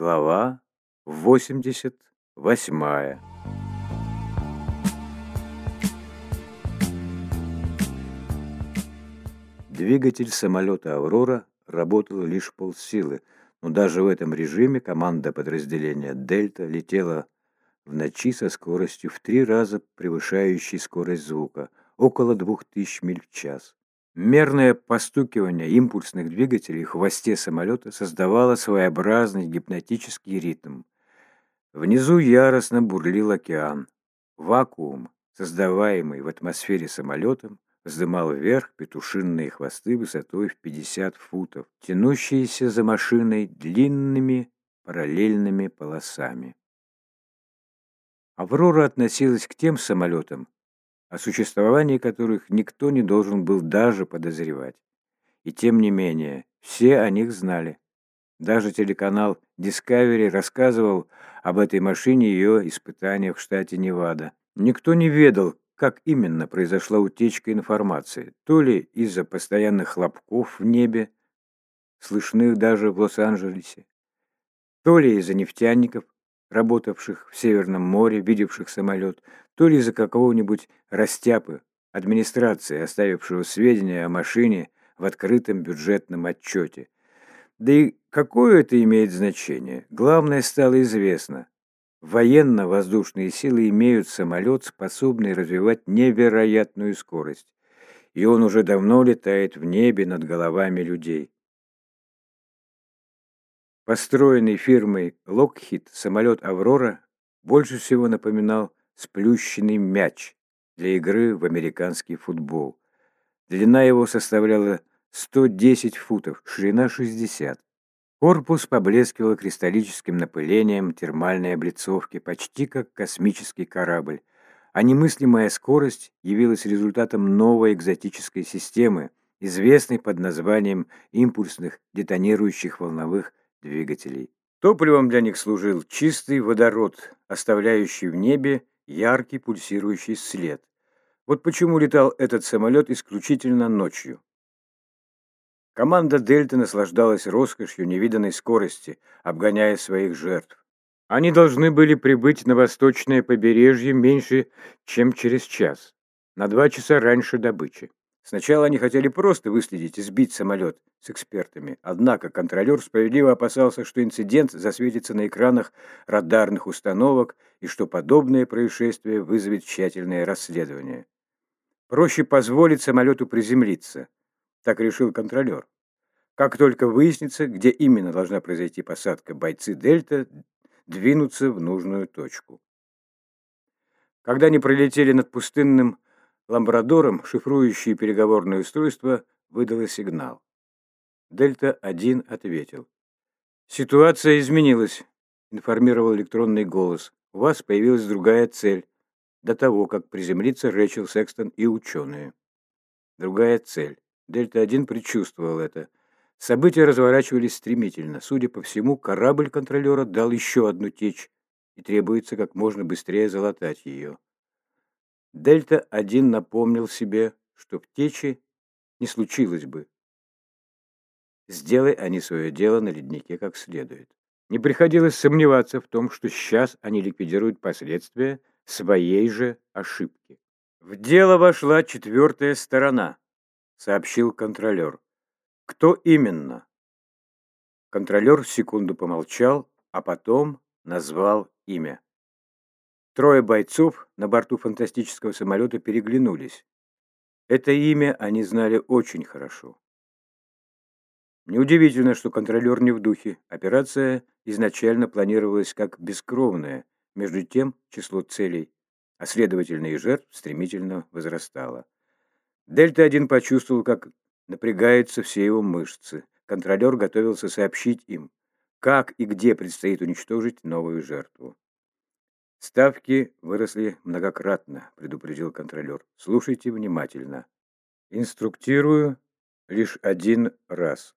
Глава 88 Двигатель самолета «Аврора» работал лишь полсилы, но даже в этом режиме команда подразделения «Дельта» летела в ночи со скоростью в три раза превышающей скорость звука, около 2000 миль в час. Мерное постукивание импульсных двигателей в хвосте самолета создавало своеобразный гипнотический ритм. Внизу яростно бурлил океан. Вакуум, создаваемый в атмосфере самолетом, вздымал вверх петушинные хвосты высотой в 50 футов, тянущиеся за машиной длинными параллельными полосами. Аврора относилась к тем самолетам, о существовании которых никто не должен был даже подозревать. И тем не менее, все о них знали. Даже телеканал Discovery рассказывал об этой машине и ее испытаниях в штате Невада. Никто не ведал, как именно произошла утечка информации. То ли из-за постоянных хлопков в небе, слышных даже в Лос-Анджелесе, то ли из-за нефтяников, работавших в Северном море, видевших самолет, то ли из-за какого-нибудь растяпы, администрации, оставившего сведения о машине в открытом бюджетном отчете. Да и какое это имеет значение? Главное стало известно. Военно-воздушные силы имеют самолет, способный развивать невероятную скорость. И он уже давно летает в небе над головами людей. Построенный фирмой Lockheed самолет «Аврора» больше всего напоминал сплющенный мяч для игры в американский футбол. Длина его составляла 110 футов, ширина 60. Корпус поблескивал кристаллическим напылением термальной облицовки, почти как космический корабль, а немыслимая скорость явилась результатом новой экзотической системы, известной под названием импульсных детонирующих волновых двигателей. Топливом для них служил чистый водород, оставляющий в небе яркий пульсирующий след. Вот почему летал этот самолет исключительно ночью. Команда «Дельта» наслаждалась роскошью невиданной скорости, обгоняя своих жертв. Они должны были прибыть на восточное побережье меньше, чем через час, на два часа раньше добычи. Сначала они хотели просто выследить и сбить самолет с экспертами, однако контролер справедливо опасался, что инцидент засветится на экранах радарных установок и что подобное происшествие вызовет тщательное расследование. Проще позволить самолету приземлиться, так решил контролер. Как только выяснится, где именно должна произойти посадка, бойцы «Дельта» двинутся в нужную точку. Когда они пролетели над пустынным Ламбрадором шифрующее переговорное устройство выдало сигнал. Дельта-1 ответил. «Ситуация изменилась», — информировал электронный голос. «У вас появилась другая цель до того, как приземлиться Рэчел Секстон и ученые». Другая цель. Дельта-1 предчувствовал это. События разворачивались стремительно. Судя по всему, корабль контролера дал еще одну течь, и требуется как можно быстрее залатать ее. Дельта-1 напомнил себе, что в течи не случилось бы. Сделай они свое дело на леднике как следует. Не приходилось сомневаться в том, что сейчас они ликвидируют последствия своей же ошибки. В дело вошла четвертая сторона, сообщил контролер. Кто именно? Контролер секунду помолчал, а потом назвал имя. Трое бойцов на борту фантастического самолета переглянулись. Это имя они знали очень хорошо. Неудивительно, что контролер не в духе. Операция изначально планировалась как бескровная, между тем число целей, а следовательно и жертв стремительно возрастало. Дельта-1 почувствовал, как напрягаются все его мышцы. Контролер готовился сообщить им, как и где предстоит уничтожить новую жертву. «Ставки выросли многократно», — предупредил контролер. «Слушайте внимательно. Инструктирую лишь один раз.